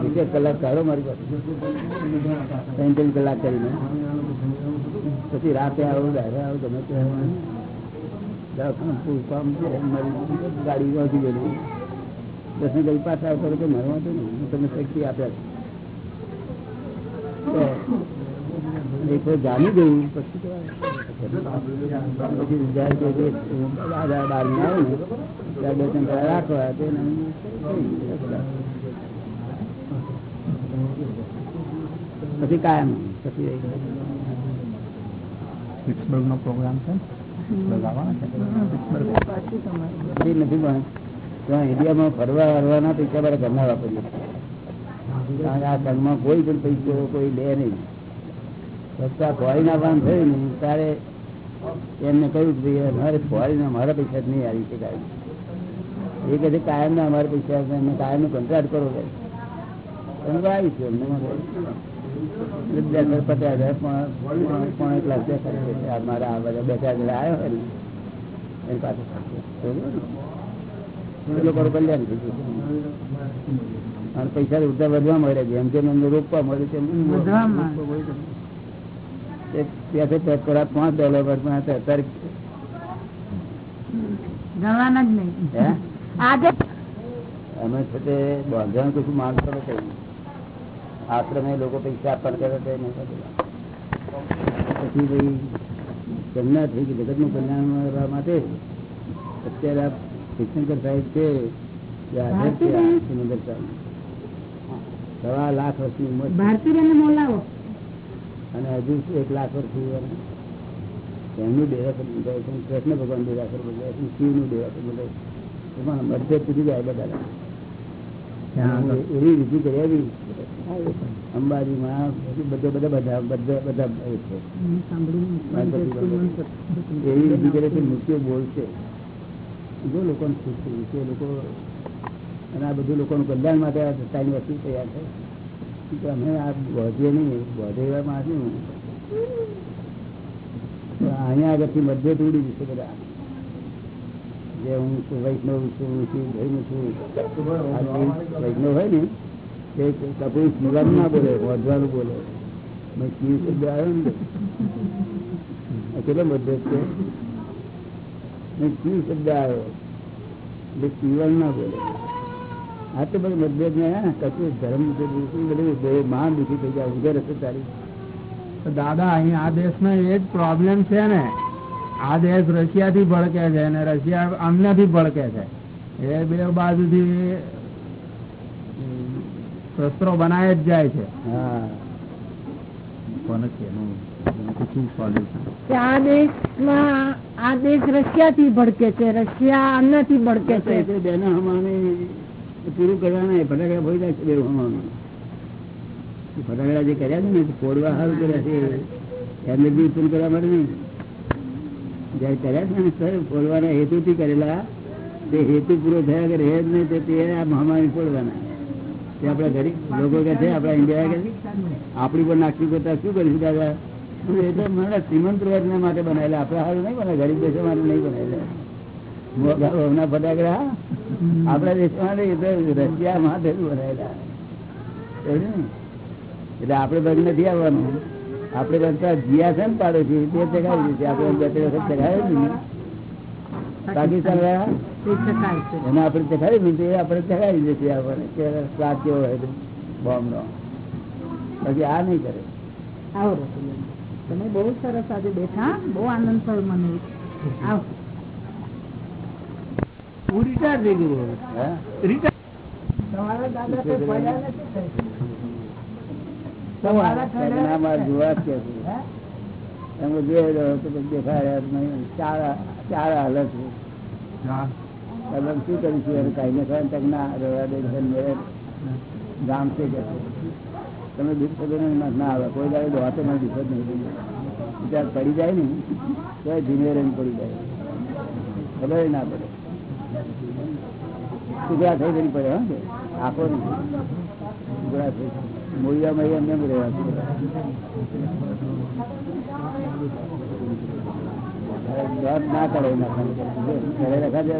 વીસેક કલાક કાઢો મારી પાસે. ત્રણ ત્રણ કલાક કરીને. પછી રાતે આવું, દાદા આવું ગમે તે આવું. દવાખાનું પૂરું, કામ છે મારી ગાડી વાંચી ગયેલી દર્શન કરી પાછા આવતો તો મારે વાંધો નહીં. હું તમને શક્તિ આપ્યા છે. તો એક વાર જાણી ગયું. પછી તો પછી જાય છે કે દાદા બારમી આવે ને. ત્યાં બે ત્રણ કલાક રાખવા. તો એને પછી કાયમ પછી પિટ્સબર્ગ નો પ્રોગ્રામ છે? નથી પણ ત્યાં ઇન્ડિયામાં ફરવા હરવાના પૈસા મારા ઘરના વાપરીએ. કારણ કે આ ઘરમાં કોઈ પણ પૈસો કોઈ લે નહીં. આ ફોરીના વાન થયું ને ત્યારે એમને કહ્યું કે ભાઈ અમારે ફોરીના મારા પૈસા જ નહીં આવી શકાય. એ કહે છે કાયમના અમારા પૈસા કાયમનું કાયમનો કોન્ટ્રાક્ટ કરો કે તમે તો આવીશું બે હજાર પચાસ હજાર પણ પણ એક લાખ દેખાય છે મારા આ બધા બે ચાર જણા આવ્યો હોય ને. એની પાસે એ લોકોનું કલ્યાણ થઈ અને પૈસા ઉધા વધવા મળે જેમ જેમ એમને રોકવા મળે. એક ત્યાંથી પેક કરા પાંચ ડોલર પર હતા. અત્યારે જવાના જ નહીં. આજે અમે છે કશું માનતો નથી. આશ્રમે લોકો પૈસા આપવા કરે તો એને પછી ભાઈ કલ્યાણ થઈ ગઈ જગતનું કલ્યાણ કરવા માટે અત્યારે આ શિવશંકર સાહેબ છે સવા લાખ વર્ષની ઉંમર અને હજુ એક લાખ વર્ષની ઉંમર એમનું. ડેરાસર બંધાય છે કૃષ્ણ ભગવાન ડેરાસર બંધાય છે શિવનું ડેરાસર બંધાય છે. એમાં મતભેદ સુધી જાય બધા એવી વિધિ કરી અંબાજી માં બધા બધા બધા બધા બધા એવી વિધિ કરે છે મૃત્યુ બોલશે. જો લોકોને ખુશ થયું છે લોકો અને આ બધું લોકોનું કલ્યાણ માટે આ સત્તાની વસ્તુ તૈયાર છે અમે આ બોધીએ નહીં વધે એવા માણસ અહીંયા આગળથી મધ્ય તૂડી જશે બધા. જે હું વૈષ્ણવ છું હું છું ભાઈ છું વૈષ્ણવ હોય ને તે કપૂર સ્મરણ ના બોલે વધવાનું બોલે મેં શિવ શબ્દ આવ્યો ને કેટલો બધો છે મેં શિવ શબ્દ આવ્યો એટલે પીવાનું ના બોલે આ તો બધું મતભેદ ને હા, કશું ધર્મ બધું બહુ દુઃખી થઈ જાય ઉધર હશે તારી દાદા અહીં આ દેશનો એ જ પ્રોબ્લેમ છે ને. આ દેશ રશિયા થી ભડકે છે અને રશિયા આમનાથી ભડકે છે એ બે બાજુથી શસ્ત્રો બનાય જ જાય છે. આ દેશમાં આ દેશ રશિયા થી ભડકે છે રશિયા આમનાથી ભડકે છે. એટલે બેનો પૂરું કરવાના ફટાકડા ફોડી નાખશે બે ફટાકડા જે કર્યા છે ને ફોડવા સારું કર્યા છે એમને બી ઉત્પન્ન કરવા માટે નહીં. જયારે કર્યા સર, ફોડવાના હેતુથી કરેલા. તે હેતુ પૂરો થયા કે રહે જ નહીં, તે આ મહામારી ફોડવાના. તે આપણા ગરીબ લોકો કે છે, આપણા ઇન્ડિયા આપણી પર નાખી કરતા શું કરીશું દાદા? એ તો મને શ્રીમંત વર્ગને માટે બનાવેલા. આપણા હારું નહીં બનાવે, ગરીબ દેશો માટે નહીં બનાવેલા ફટાકડા આપણા દેશમાં એ તો રશિયામાં થયું બનાવેલા. એટલે આપણે ભાગ નથી આવવાનું. આપણે બધા જીયા છે ને પાડે છે તે ચગાવી દીધી આપડે બે ત્રણ વખત ચગાવી દીધી પાકિસ્તાન વાળા? એને આપણે ચગાવી દીધું આપડે ચગાવી દેશે આપણને કે સ્વાદ કેવો હોય બોમ્બ નો પછી આ નહીં કરે. આવો તમે બહુ સરસ આજે બેઠા બહુ આનંદ થયો મને. આવો. હું રિટાયર થઈ ગયું તમારા દાદા તો પડ્યા નથી તમે શું કરીશું એને કાંઈ ને ખાય તક ના રહેવા દે છે ગામ છે કે તમે દુઃખ થતો ના ના આવે. કોઈ દાડે દોતો મને દુઃખ જ નહીં વિચાર પડી જાય ને તો ધીમે રહીને પડી જાય. ખબર ના પડે. ટુકડા થઈ ગઈ પડે હા આખો નહીં ટુકડા થઈ મૂળિયામાં એમ એમ રહેવા દોડ ના કરે ના કરે ઘરે રખા દે.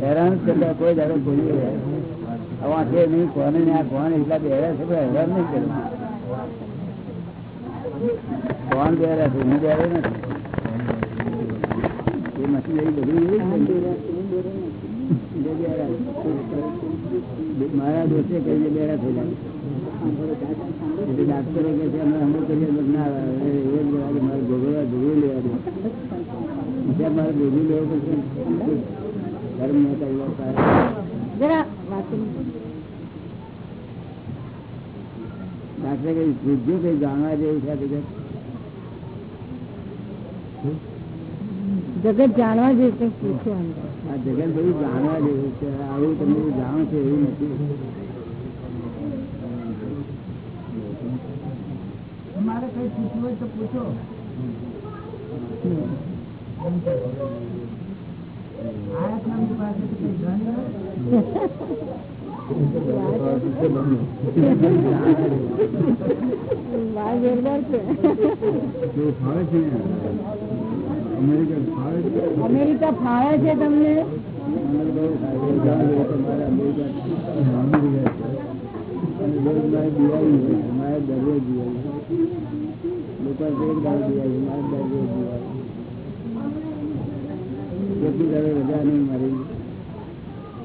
હેરાન કોઈ દાડો ભૂલી આવા છે નહીં કોને ને આ કોણ એટલા બેરા છે હેરાન નહીં કરે. કોણ બેરા છે હું બેરો નથી. એ બધી. મારા દોસ્તે કહીને બેડા થયેલા ડાક્ટરો કે છે અમે હમણાં કરીએ ના એ લેવા દે, મારે ભોગવવા ભોગવી લેવા દે. ત્યાં મારે ભોગવી લેવું પડશે. ધર્મ ડાક્ટરે કઈ પૂછ્યું કઈ જાણવા જેવું છે જગત જાણવા જેવું પૂછો આ જગત બધું જાણવા જેવું છે. આવું તમે જાણો છો એવું નથી. તમારે કઈ પૂછવું હોય તો પૂછો. આયાત નામની પાસેથી કઈ જોરદાર છે. અમેરિકા ફાવે છે તમને રોજ રજા નહીં મારી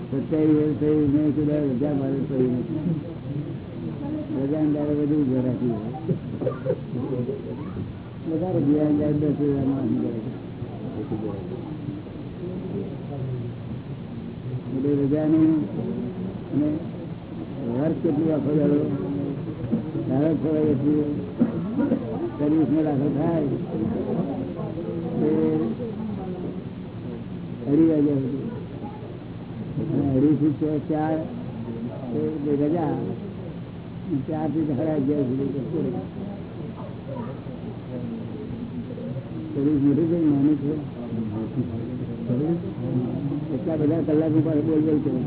સત્યાવી વર્ષ થઈ મેં એટલી રજા મારી પડી નથી રજા દાડે બધું ઊભો રાખ્યું વધારે બીજા ને દસ હજારમાં અંદર તે હરી વાગ્યા સુધી અને અઢીથી છે ચાર રજા ચારથી સાડા ગયા કરતો રહે. સર્વિસ મોટી છે કે નાની છે એટલા બધા કલાક ઉપર બોલ બોલ કરે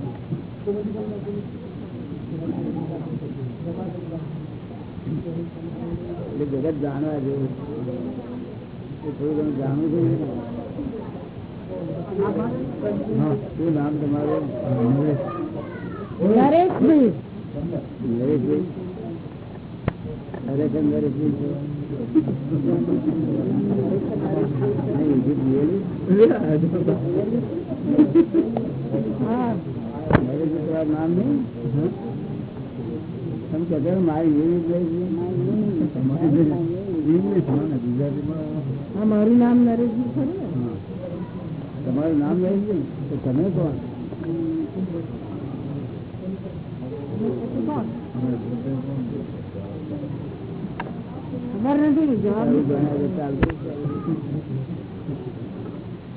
એટલે જગત જાણવા જેવું છે. એ થોડું ઘણું જાણવું જોઈએ ને. હા, શું નામ તમારું નરેશભાઈ નરેશભાઈ ખરેખર નરેશભાઈ છે નહીં, is it really? હા નરેશભાઈ તમારું નામ નહીં તમે કહેતા મારી નામ નરેશજી ખરું તમારું નામ નરેશજી? તો તમે કોણ? ખબર નથી જવાબ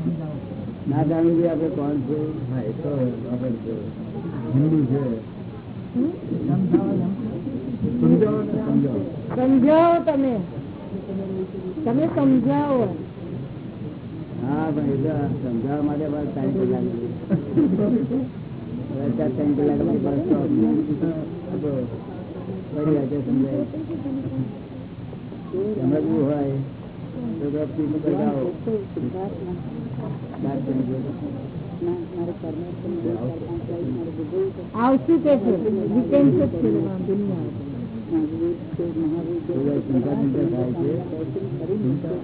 જણાવે. ના જાણવું જોઈએ આપણે કોણ છે? હિન્દુ છે? સમજાવો તમે. તમે સમજાવો. હા ભાઈ સમજાવવા માટે બસ ત્રણ કલાક ત્રણ કલાક બસ સમજાય સમજવું હોય તો આવશું કે છે. વીકેન્ડ છે વાંધો નહીં આવે કોઈ ચિંતા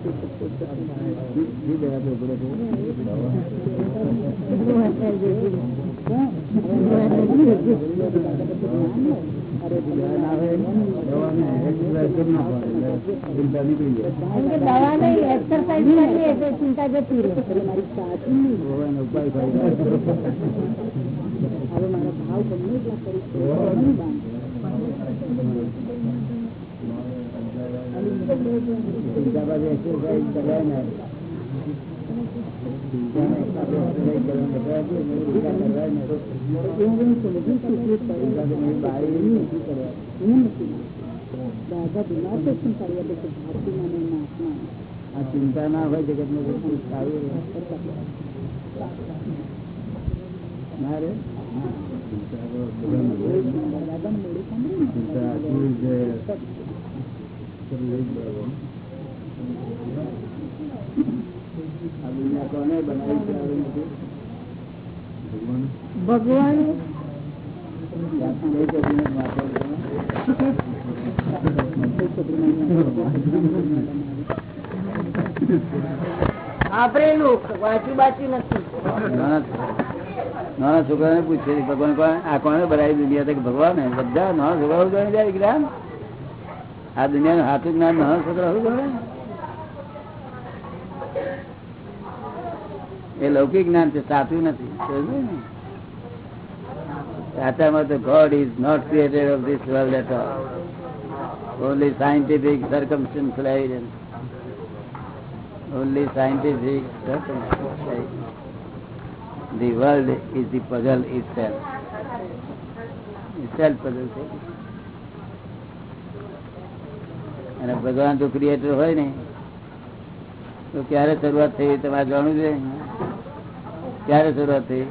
ચિંતા ના નહીં એક્સરસાઇઝ કરીએ એટલે આ ચિંતા ના હોય જગતનું બધું સારું મારે ચિંતા આ દુનિયા કોને બનાવી છે ભગવાન નાના છોકરા છોકરાને પૂછે, ભગવાન કોણ? આ કોને બનાવી દુનિયા ભગવાન ને બધા નાના છોકરાઓ ગણે જાય જ્ઞાન આ દુનિયાનું હાથું જ્ઞાન નાના છોકરા શું જાણે એ લૌકિક જ્ઞાન છે સાચું નથી? સાચામાં God is not created of this world at all only scientific circumstantial evidence only scientific circumstantial the world is the puzzle itself itself puzzle છે અને ભગવાન તો ક્રિએટર હોય ને તો ક્યારે શરૂઆત થઈ તમારે જાણવું છે ક્યારે શરૂઆત થઈ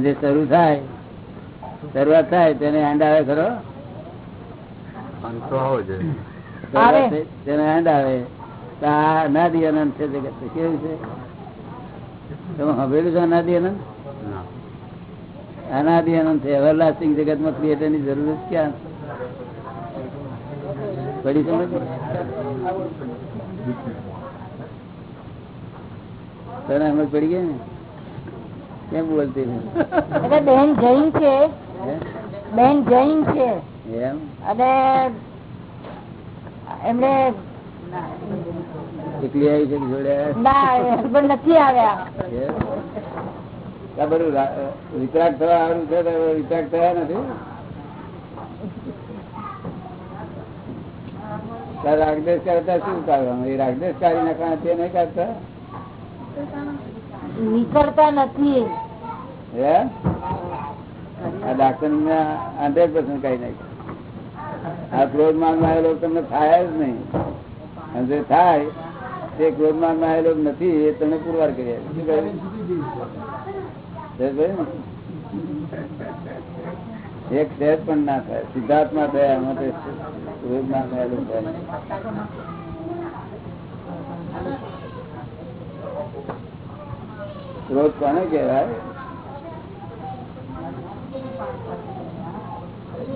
જે શરૂ થાય શરૂઆત થાય તેને એન્ડ આવે ખરો? તેને એન્ડ આવે. અનાદિ અનંત છે જગત કેવું છે? તમે હવેલું છે અનાદિ અનંત? અનાદિ અનંત છે. એવરલાસ્ટિંગ જગતમાં ક્રિએટરની જરૂર ક્યાં પડી સમજ તને સમજ પડી ગઈ ને? કેમ બોલતી? બેન જૈન છે. બેન જૈન છે. એમ? અને એમને એકલી આવી છે જોડે? આવ્યા? ના હસબન્ડ નથી આવ્યા. બધું રા- થવા સારું છે તો થયા નથી? રાગદેશ કરતા શું કાઢવાનું એ રાગદેશ કાઢી નાખવાના તે નહીં કાઢતા? નીકળતા નથી ડાક્ટર ને હંડ્રેડ કાઢી નાખ્યું. આ ક્રોધ માર્ગમાં આવેલો તમને થાય જ નહીં. અને જે થાય, તે ક્રોધ માર્ગમાં આવેલો નથી, એ તમને પુરવાર કરી? એક સહેજ પણ ના થાય. સિદ્ધાર્થમાં થયા તો ક્રોધ. ક્રોધ કોને કહેવાય?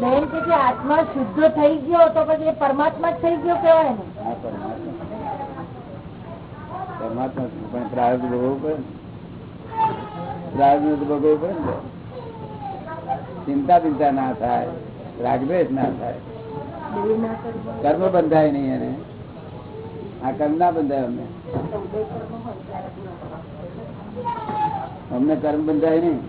બેન કે આત્મા શુદ્ધ થઈ ગયો તો પછી પરમાત્મા જ થઈ ગયો કેવાય ને. પરમાત્મા. પણ પ્રાર્થ ભોગવવું પડે પ્રાર્થ ભોગવવું પડે ને. ચિંતા ચિંતા ના થાય. રાગદ્વેષ ના થાય. કર્મ બંધાય નહીં એને. આ કર્મ ના બંધાય અમને. અમને કર્મ બંધાય નહીં.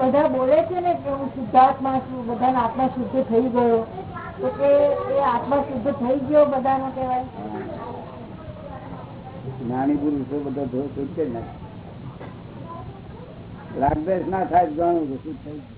બધા બોલે છે ને કે હું શુદ્ધાત્મા છું, બધાનો આત્મા શુદ્ધ થઈ ગયો. કે એ આત્મા શુદ્ધ થઈ ગયો બધાનો કહેવાય જ્ઞાની પુરુષો બધા શુદ્ધ કરી નાખે રાગદ્વેષ ના થાય કે શુદ્ધ થઈ ગયું.